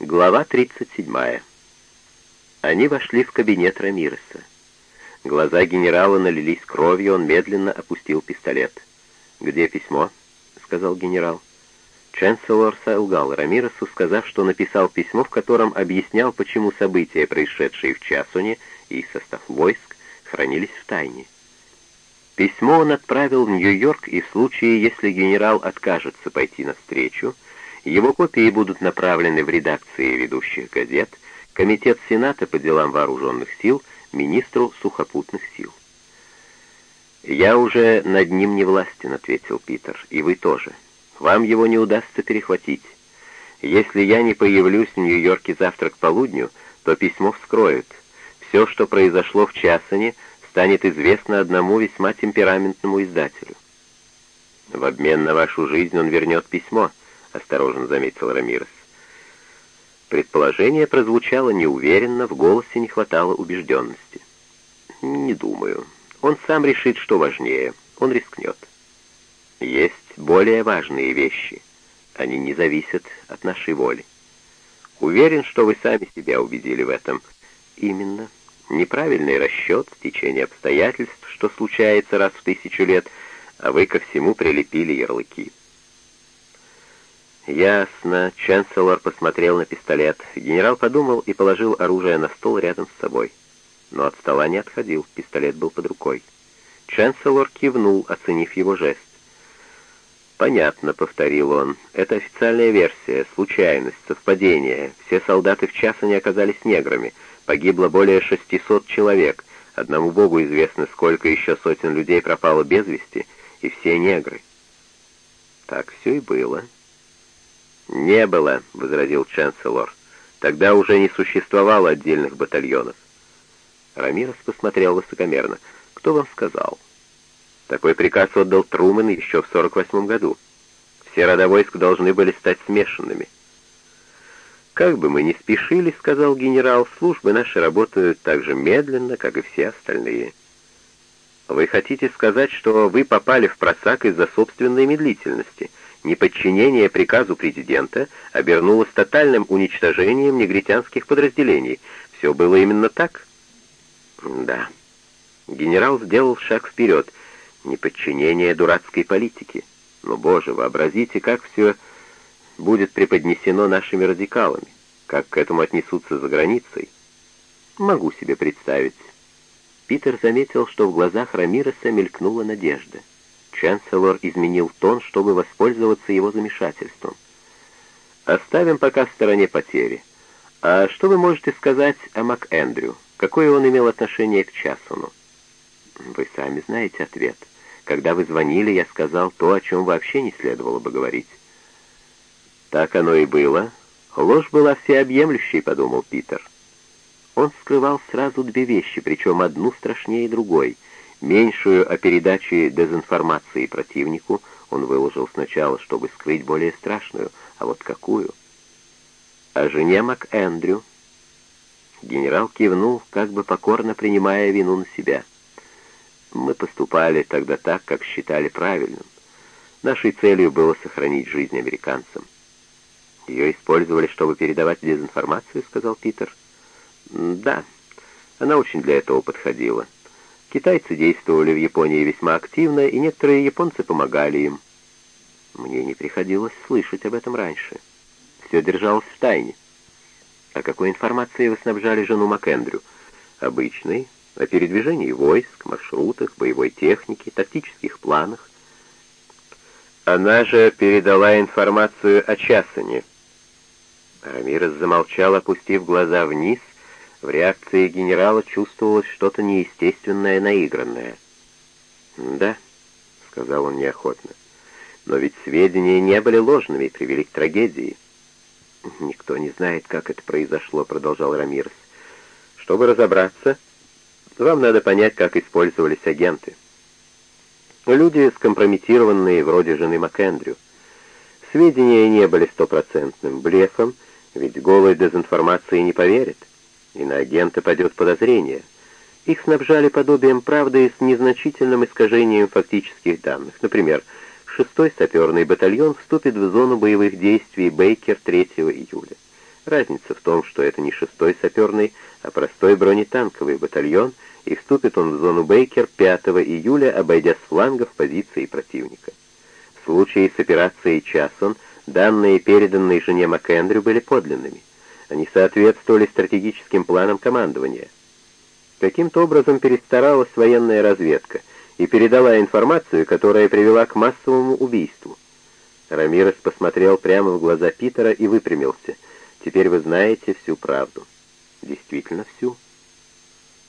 Глава 37. Они вошли в кабинет Рамиреса. Глаза генерала налились кровью, он медленно опустил пистолет. «Где письмо?» — сказал генерал. Чанселор солгал Рамиресу, сказав, что написал письмо, в котором объяснял, почему события, происшедшие в Часуне и состав войск, хранились в тайне. Письмо он отправил в Нью-Йорк, и в случае, если генерал откажется пойти навстречу, его копии будут направлены в редакции ведущих газет, Комитет Сената по делам вооруженных сил, министру сухопутных сил. «Я уже над ним не властен», — ответил Питер, — «и вы тоже. Вам его не удастся перехватить. Если я не появлюсь в Нью-Йорке завтра к полудню, то письмо вскроют. Все, что произошло в Часане, станет известно одному весьма темпераментному издателю. В обмен на вашу жизнь он вернет письмо, — осторожно заметил Рамирес. Предположение прозвучало неуверенно, в голосе не хватало убежденности. «Не думаю. Он сам решит, что важнее. Он рискнет. Есть более важные вещи. Они не зависят от нашей воли. Уверен, что вы сами себя убедили в этом. Именно. Неправильный расчет, течение обстоятельств, что случается раз в тысячу лет, а вы ко всему прилепили ярлыки. «Ясно». Чанселор посмотрел на пистолет. Генерал подумал и положил оружие на стол рядом с собой. Но от стола не отходил, пистолет был под рукой. Чанселор кивнул, оценив его жест. «Понятно», — повторил он. «Это официальная версия, случайность, совпадение. Все солдаты в час они оказались неграми. Погибло более 600 человек. Одному богу известно, сколько еще сотен людей пропало без вести, и все негры». Так все и было. «Не было», — возразил Чанселор. «Тогда уже не существовало отдельных батальонов». Рамирес посмотрел высокомерно. «Кто вам сказал?» Такой приказ отдал Трумэн еще в 48 году. Все рода войск должны были стать смешанными. «Как бы мы ни спешили, — сказал генерал, — службы наши работают так же медленно, как и все остальные. Вы хотите сказать, что вы попали в просак из-за собственной медлительности?» Неподчинение приказу президента обернулось тотальным уничтожением негритянских подразделений. Все было именно так? Да. Генерал сделал шаг вперед. Неподчинение дурацкой политики. Но, боже, вообразите, как все будет преподнесено нашими радикалами, как к этому отнесутся за границей. Могу себе представить. Питер заметил, что в глазах Рамиреса мелькнула надежда. Чанселор изменил тон, чтобы воспользоваться его замешательством. «Оставим пока в стороне потери. А что вы можете сказать о МакЭндрю? Какое он имел отношение к Часону?» «Вы сами знаете ответ. Когда вы звонили, я сказал то, о чем вообще не следовало бы говорить». «Так оно и было. Ложь была всеобъемлющей», — подумал Питер. Он скрывал сразу две вещи, причем одну страшнее другой — Меньшую о передаче дезинформации противнику он выложил сначала, чтобы скрыть более страшную, а вот какую? О жене МакЭндрю. Генерал кивнул, как бы покорно принимая вину на себя. Мы поступали тогда так, как считали правильным. Нашей целью было сохранить жизнь американцам. Ее использовали, чтобы передавать дезинформацию, сказал Питер. Да, она очень для этого подходила. Китайцы действовали в Японии весьма активно, и некоторые японцы помогали им. Мне не приходилось слышать об этом раньше. Все держалось в тайне. А какой информацией вы снабжали жену МакЭндрю? Обычной, о передвижении войск, маршрутах, боевой технике, тактических планах. Она же передала информацию о Часане. Рамирес замолчал, опустив глаза вниз, в реакции генерала чувствовалось что-то неестественное, наигранное. «Да», — сказал он неохотно, — «но ведь сведения не были ложными и привели к трагедии». «Никто не знает, как это произошло», — продолжал Рамирес. «Чтобы разобраться, вам надо понять, как использовались агенты. Люди, скомпрометированные, вроде жены МакЭндрю. Сведения не были стопроцентным блефом, ведь голой дезинформации не поверят и на агента падет подозрение. Их снабжали подобием правды с незначительным искажением фактических данных. Например, шестой саперный батальон вступит в зону боевых действий Бейкер 3 июля. Разница в том, что это не шестой саперный, а простой бронетанковый батальон, и вступит он в зону Бейкер 5 июля, обойдя с флангов позиции противника. В случае с операцией «Часон» данные, переданные жене МакЭндрю, были подлинными. Они соответствовали стратегическим планам командования. Каким-то образом перестаралась военная разведка и передала информацию, которая привела к массовому убийству. Рамирес посмотрел прямо в глаза Питера и выпрямился — Теперь вы знаете всю правду. Действительно всю.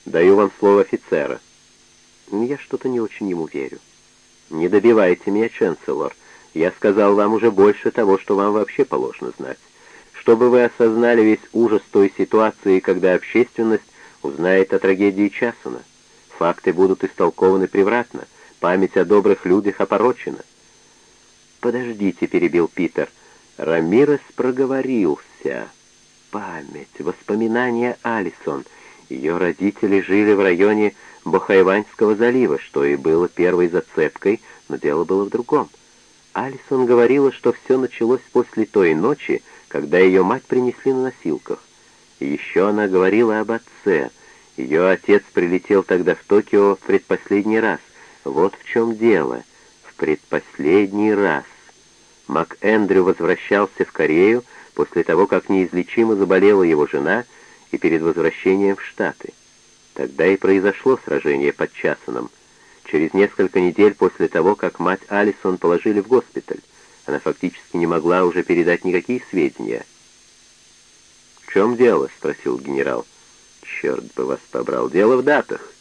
Даю вам слово офицера. Я что-то не очень ему верю. Не добивайте меня, Ченселор. Я сказал вам уже больше того, что вам вообще положено знать. Чтобы вы осознали весь ужас той ситуации, когда общественность узнает о трагедии Часона. Факты будут истолкованы превратно, память о добрых людях опорочена. «Подождите», — перебил Питер, — Рамирес проговорился. Память, воспоминания Алисон. Ее родители жили в районе Бохайванского залива, что и было первой зацепкой, но дело было в другом. Алисон говорила, что все началось после той ночи, когда ее мать принесли на носилках. Еще она говорила об отце. Ее отец прилетел тогда в Токио в предпоследний раз. Вот в чем дело. В предпоследний раз. МакЭндрю возвращался в Корею после того, как неизлечимо заболела его жена и перед возвращением в Штаты. Тогда и произошло сражение под Часоном. Через несколько недель после того, как мать Алисон положили в госпиталь, она фактически не могла уже передать никакие сведения. «В чем дело?» — спросил генерал. «Черт бы вас побрал. Дело в датах.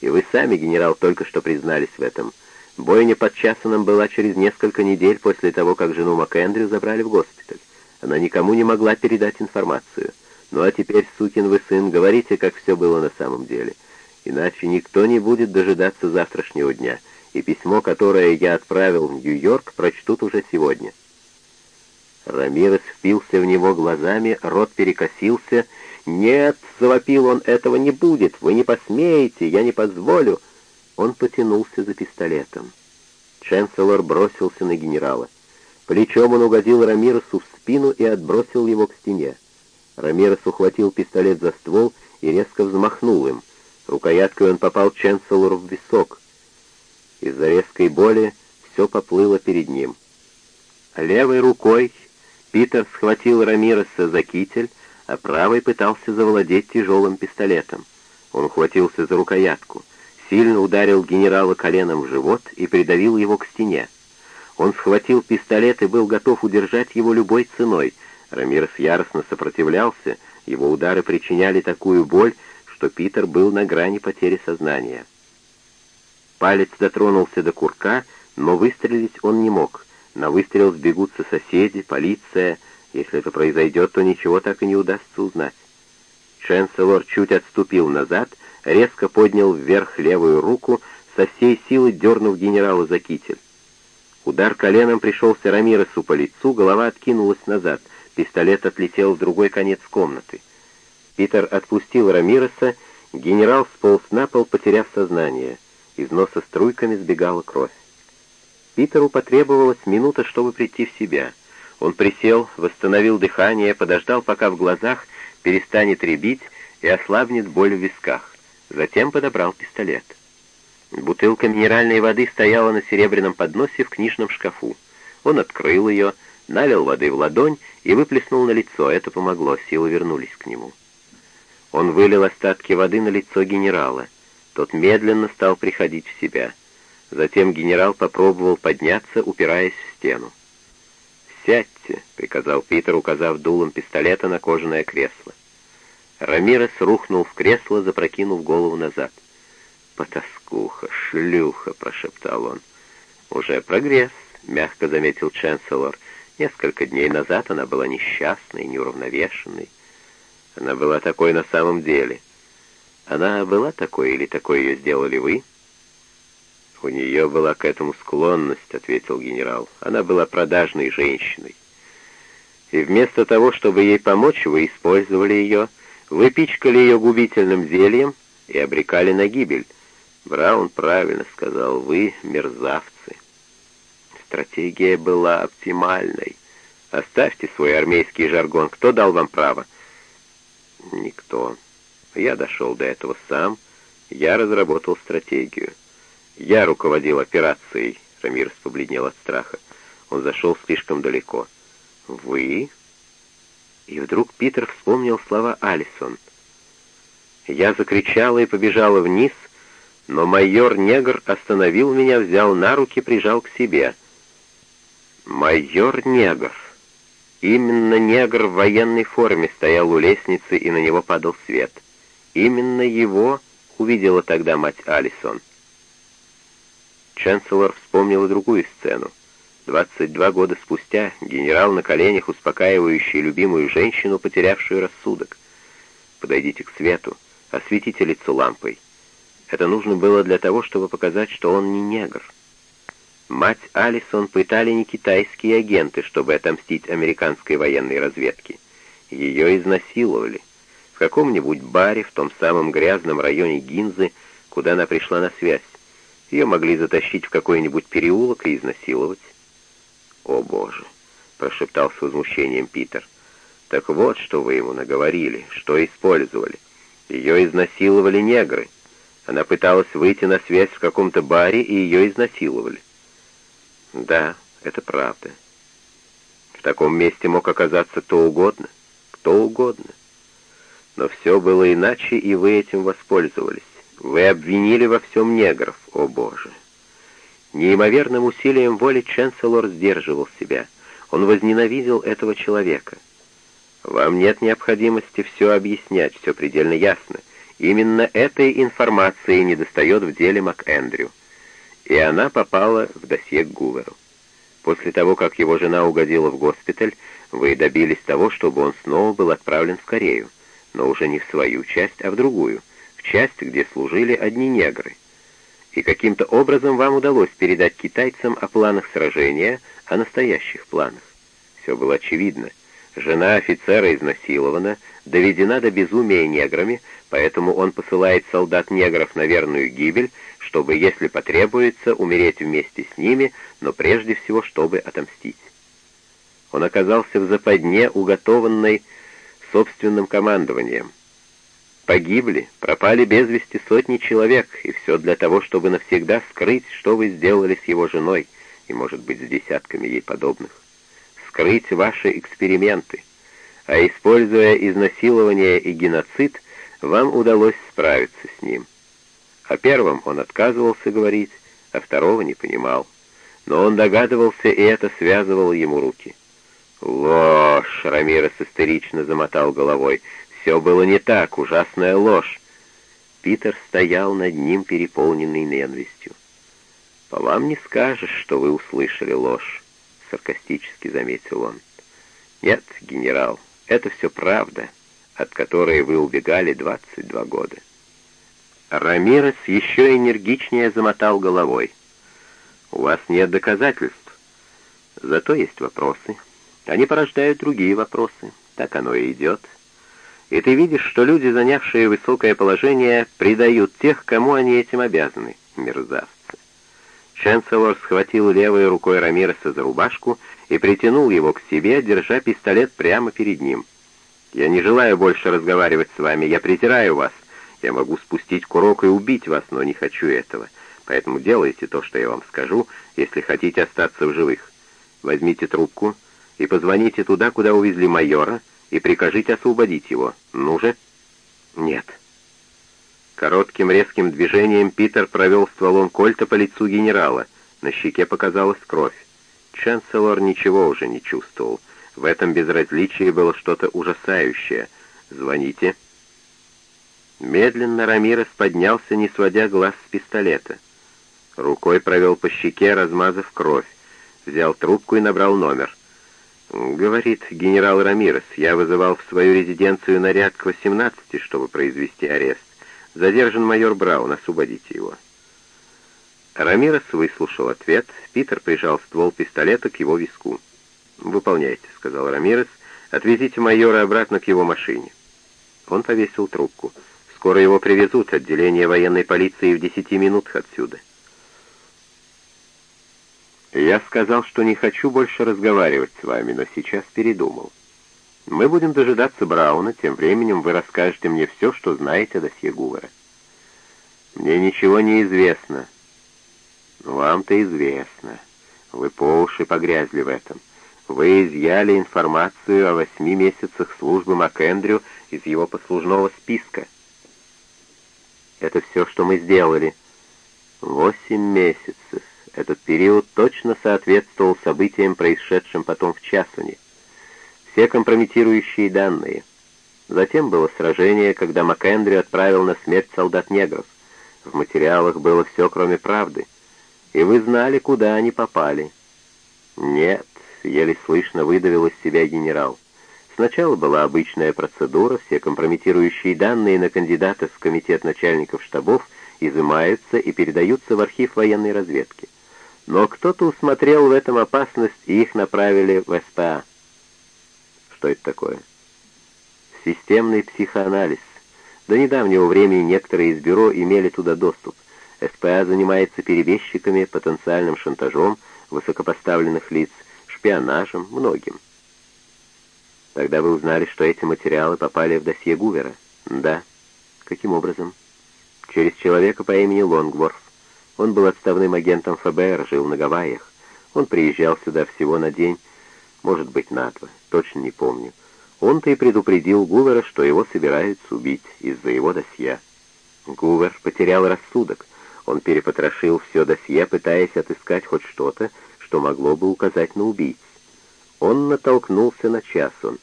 И вы сами, генерал, только что признались в этом. Бойня под Часоном была через несколько недель после того, как жену МакЭндрю забрали в госпиталь. Она никому не могла передать информацию. Ну а теперь, сукин вы сын, говорите, как все было на самом деле. Иначе никто не будет дожидаться завтрашнего дня, и письмо, которое я отправил в Нью-Йорк, прочтут уже сегодня». Рамирес впился в него глазами, рот перекосился. «Нет!» — завопил он, — «этого не будет! Вы не посмеете! Я не позволю!» Он потянулся за пистолетом. Ченселор бросился на генерала. Плечом он угодил Рамиресу в спину и отбросил его к стене. Рамирес ухватил пистолет за ствол и резко взмахнул им. Рукояткой он попал Ченселору в висок. Из-за резкой боли все поплыло перед ним. Левой рукой Питер схватил Рамиреса за китель, а правой пытался завладеть тяжелым пистолетом. Он ухватился за рукоятку сильно ударил генерала коленом в живот и придавил его к стене. Он схватил пистолет и был готов удержать его любой ценой. Рамирес яростно сопротивлялся, его удары причиняли такую боль, что Питер был на грани потери сознания. Палец дотронулся до курка, но выстрелить он не мог. На выстрел сбегутся соседи, полиция. Если это произойдет, то ничего так и не удастся узнать. Ченселор чуть отступил назад резко поднял вверх левую руку, со всей силы дернув генерала за китель. Удар коленом пришелся Рамиресу по лицу, голова откинулась назад, пистолет отлетел в другой конец комнаты. Питер отпустил Рамиреса, генерал сполз на пол, потеряв сознание. Из носа струйками сбегала кровь. Питеру потребовалась минута, чтобы прийти в себя. Он присел, восстановил дыхание, подождал, пока в глазах перестанет рябить и ослабнет боль в висках. Затем подобрал пистолет. Бутылка минеральной воды стояла на серебряном подносе в книжном шкафу. Он открыл ее, налил воды в ладонь и выплеснул на лицо. Это помогло, силы вернулись к нему. Он вылил остатки воды на лицо генерала. Тот медленно стал приходить в себя. Затем генерал попробовал подняться, упираясь в стену. «Сядьте», — приказал Питер, указав дулом пистолета на кожаное кресло. Рамирес рухнул в кресло, запрокинув голову назад. «Потаскуха, шлюха!» — прошептал он. «Уже прогресс», — мягко заметил Ченселор. «Несколько дней назад она была несчастной, неуравновешенной. Она была такой на самом деле. Она была такой или такой ее сделали вы?» «У нее была к этому склонность», — ответил генерал. «Она была продажной женщиной. И вместо того, чтобы ей помочь, вы использовали ее...» Вы пичкали ее губительным зельем и обрекали на гибель. Браун правильно сказал, вы мерзавцы. Стратегия была оптимальной. Оставьте свой армейский жаргон. Кто дал вам право? Никто. Я дошел до этого сам. Я разработал стратегию. Я руководил операцией. Рамирес побледнел от страха. Он зашел слишком далеко. Вы? И вдруг Питер вспомнил слова Алисон. Я закричала и побежала вниз, но майор-негр остановил меня, взял на руки, прижал к себе. Майор-негр. Именно негр в военной форме стоял у лестницы, и на него падал свет. Именно его увидела тогда мать Алисон. Чанселор вспомнил и другую сцену. 22 года спустя генерал на коленях, успокаивающий любимую женщину, потерявшую рассудок. «Подойдите к свету, осветите лицо лампой». Это нужно было для того, чтобы показать, что он не негр. Мать Алисон пытали не китайские агенты, чтобы отомстить американской военной разведке. Ее изнасиловали. В каком-нибудь баре в том самом грязном районе Гинзы, куда она пришла на связь. Ее могли затащить в какой-нибудь переулок и изнасиловать. «О, Боже!» — прошептал с возмущением Питер. «Так вот, что вы ему наговорили, что использовали. Ее изнасиловали негры. Она пыталась выйти на связь в каком-то баре, и ее изнасиловали. Да, это правда. В таком месте мог оказаться кто угодно, кто угодно. Но все было иначе, и вы этим воспользовались. Вы обвинили во всем негров, о боже. Неимоверным усилием воли Ченселор сдерживал себя. Он возненавидел этого человека. Вам нет необходимости все объяснять, все предельно ясно. Именно этой информации недостает в деле МакЭндрю и она попала в досье к Гуверу. После того, как его жена угодила в госпиталь, вы добились того, чтобы он снова был отправлен в Корею, но уже не в свою часть, а в другую, в часть, где служили одни негры. И каким-то образом вам удалось передать китайцам о планах сражения, о настоящих планах. Все было очевидно. Жена офицера изнасилована, доведена до безумия неграми, поэтому он посылает солдат-негров на верную гибель, чтобы, если потребуется, умереть вместе с ними, но прежде всего, чтобы отомстить. Он оказался в западне, уготованной собственным командованием. Погибли, пропали без вести сотни человек, и все для того, чтобы навсегда скрыть, что вы сделали с его женой, и, может быть, с десятками ей подобных. Скрыть ваши эксперименты. А используя изнасилование и геноцид, вам удалось справиться с ним. О первом он отказывался говорить, а второго не понимал. Но он догадывался, и это связывало ему руки. «Ложь!» — Рамирес истерично замотал головой. «Все было не так, ужасная ложь!» Питер стоял над ним, переполненный ненавистью. «По вам не скажешь, что вы услышали ложь», — саркастически заметил он. «Нет, генерал, это все правда, от которой вы убегали 22 года». Рамирес еще энергичнее замотал головой. «У вас нет доказательств. Зато есть вопросы. Они порождают другие вопросы. Так оно и идет. И ты видишь, что люди, занявшие высокое положение, предают тех, кому они этим обязаны, мерзавцы». Ченселор схватил левой рукой Рамиреса за рубашку и притянул его к себе, держа пистолет прямо перед ним. «Я не желаю больше разговаривать с вами. Я презираю вас. Я могу спустить курок и убить вас, но не хочу этого. Поэтому делайте то, что я вам скажу, если хотите остаться в живых. Возьмите трубку и позвоните туда, куда увезли майора, и прикажите освободить его. Ну же?» «Нет». Коротким резким движением Питер провел стволом кольта по лицу генерала. На щеке показалась кровь. Чанселор ничего уже не чувствовал. В этом безразличии было что-то ужасающее. «Звоните». Медленно Рамирес поднялся, не сводя глаз с пистолета. Рукой провел по щеке, размазав кровь. Взял трубку и набрал номер. «Говорит генерал Рамирес, я вызывал в свою резиденцию наряд к 18, чтобы произвести арест. Задержан майор Браун, освободите его». Рамирес выслушал ответ. Питер прижал ствол пистолета к его виску. «Выполняйте», — сказал Рамирес. «Отвезите майора обратно к его машине». Он повесил трубку. Скоро его привезут, отделение военной полиции в десяти минутах отсюда. «Я сказал, что не хочу больше разговаривать с вами, но сейчас передумал. Мы будем дожидаться Брауна, тем временем вы расскажете мне все, что знаете о досье Гувера». «Мне ничего не известно». «Вам-то известно. Вы по уши погрязли в этом. Вы изъяли информацию о восьми месяцах службы МакЭндрю из его послужного списка». «Это все, что мы сделали». «Восемь месяцев. Этот период точно соответствовал событиям, происшедшим потом в Часуне. Все компрометирующие данные. Затем было сражение, когда МакЭндрю отправил на смерть солдат-негров. В материалах было все, кроме правды. И вы знали, куда они попали. Нет, еле слышно выдавил из себя генерал. Сначала была обычная процедура, все компрометирующие данные на кандидатов в комитет начальников штабов изымаются и передаются в архив военной разведки. Но кто-то усмотрел в этом опасность, и их направили в СПА. Что это такое? Системный психоанализ. До недавнего времени некоторые из бюро имели туда доступ. СПА занимается перебежчиками, потенциальным шантажом высокопоставленных лиц, шпионажем, многим. Тогда вы узнали, что эти материалы попали в досье Гувера? Да. Каким образом? Через человека по имени Лонгворф. Он был отставным агентом ФБР, жил на Гавайях. Он приезжал сюда всего на день, может быть, на два, точно не помню. Он-то и предупредил Гувера, что его собираются убить из-за его досье. Гувер потерял рассудок. Он перепотрошил все досье, пытаясь отыскать хоть что-то, что могло бы указать на убийц. Он натолкнулся на Часон.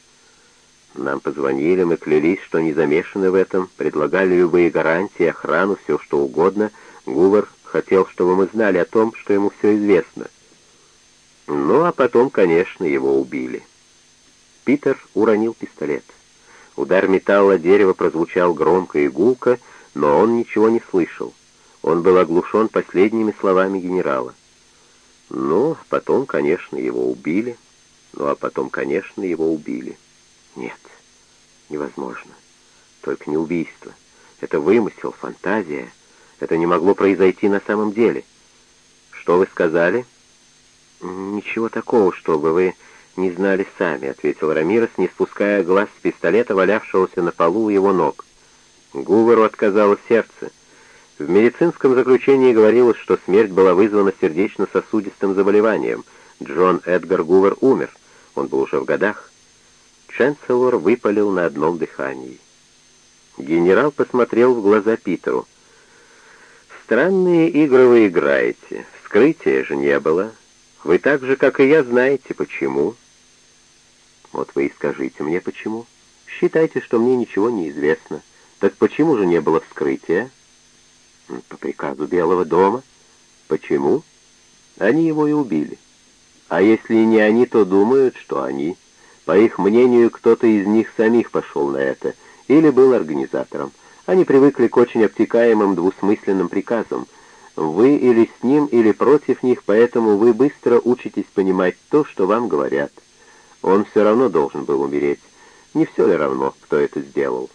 Нам позвонили, мы клялись, что не замешаны в этом, предлагали любые гарантии, охрану, все что угодно. Гувер Хотел, чтобы мы знали о том, что ему все известно. Ну, а потом, конечно, его убили. Питер уронил пистолет. Удар металла дерева прозвучал громко и гулко, но он ничего не слышал. Он был оглушен последними словами генерала. Ну, а потом, конечно, его убили. Ну, а потом, конечно, его убили. Нет, невозможно. Только не убийство. Это вымысел, фантазия. Это не могло произойти на самом деле. Что вы сказали? Ничего такого, чтобы вы не знали сами, ответил Рамирес, не спуская глаз с пистолета, валявшегося на полу у его ног. Гуверу отказало сердце. В медицинском заключении говорилось, что смерть была вызвана сердечно-сосудистым заболеванием. Джон Эдгар Гувер умер. Он был уже в годах. Ченселор выпалил на одном дыхании. Генерал посмотрел в глаза Питеру. Странные игры вы играете. Вскрытия же не было. Вы так же, как и я, знаете, почему. Вот вы и скажите мне, почему. Считайте, что мне ничего не известно. Так почему же не было вскрытия? По приказу Белого дома. Почему? Они его и убили. А если не они, то думают, что они. По их мнению, кто-то из них самих пошел на это или был организатором. Они привыкли к очень обтекаемым двусмысленным приказам. Вы или с ним, или против них, поэтому вы быстро учитесь понимать то, что вам говорят. Он все равно должен был умереть. Не все ли равно, кто это сделал?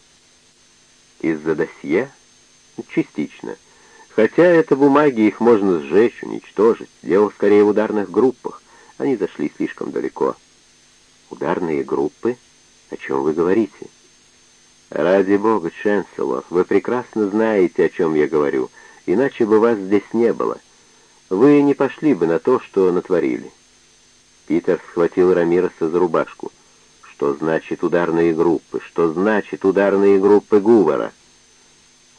Из-за досье? Частично. Хотя это бумаги, их можно сжечь, уничтожить. Дело скорее в ударных группах. Они зашли слишком далеко. Ударные группы? О чем вы говорите? «Ради бога, Ченселор, вы прекрасно знаете, о чем я говорю, иначе бы вас здесь не было. Вы не пошли бы на то, что натворили». Питер схватил Рамироса за рубашку. «Что значит ударные группы? Что значит ударные группы Гувара?»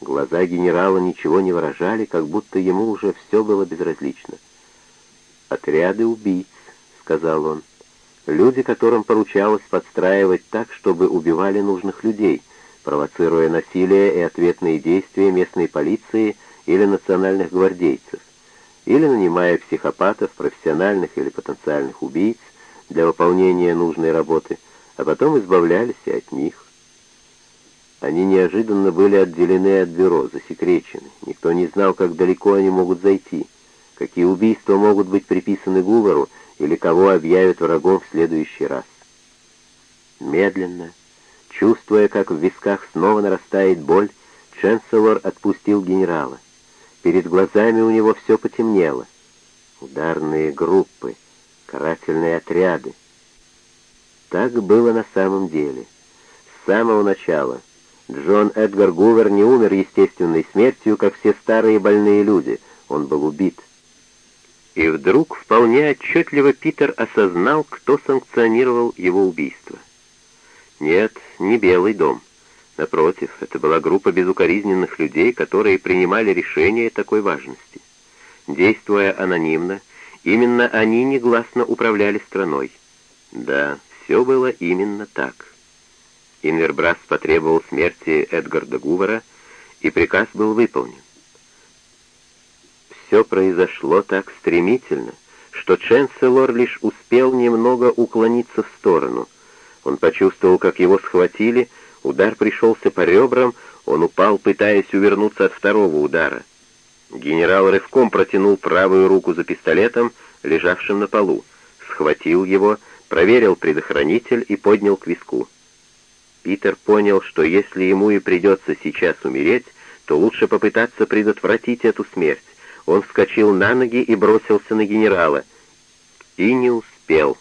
Глаза генерала ничего не выражали, как будто ему уже все было безразлично. «Отряды убийц», — сказал он. «Люди, которым поручалось подстраивать так, чтобы убивали нужных людей» провоцируя насилие и ответные действия местной полиции или национальных гвардейцев, или нанимая психопатов, профессиональных или потенциальных убийц для выполнения нужной работы, а потом избавлялись и от них. Они неожиданно были отделены от бюро, засекречены. Никто не знал, как далеко они могут зайти, какие убийства могут быть приписаны Гувару или кого объявят врагом в следующий раз. Медленно, Чувствуя, как в висках снова нарастает боль, Ченселор отпустил генерала. Перед глазами у него все потемнело. ударные группы, карательные отряды. Так было на самом деле. С самого начала Джон Эдгар Гувер не умер естественной смертью, как все старые больные люди. Он был убит. И вдруг вполне отчетливо Питер осознал, кто санкционировал его убийство. Нет, не Белый дом. Напротив, это была группа безукоризненных людей, которые принимали решения такой важности. Действуя анонимно, именно они негласно управляли страной. Да, все было именно так. Инвербрас потребовал смерти Эдгарда Гувера, и приказ был выполнен. Все произошло так стремительно, что Ченселор лишь успел немного уклониться в сторону. Он почувствовал, как его схватили, Удар пришелся по ребрам, он упал, пытаясь увернуться от второго удара. Генерал рывком протянул правую руку за пистолетом, лежавшим на полу, схватил его, проверил предохранитель и поднял к виску. Питер понял, что если ему и придется сейчас умереть, то лучше попытаться предотвратить эту смерть. Он вскочил на ноги и бросился на генерала. И не успел.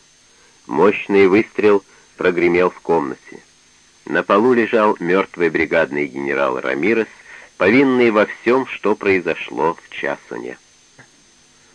Мощный выстрел прогремел в комнате. На полу лежал мертвый бригадный генерал Рамирес, повинный во всем, что произошло в Часуне.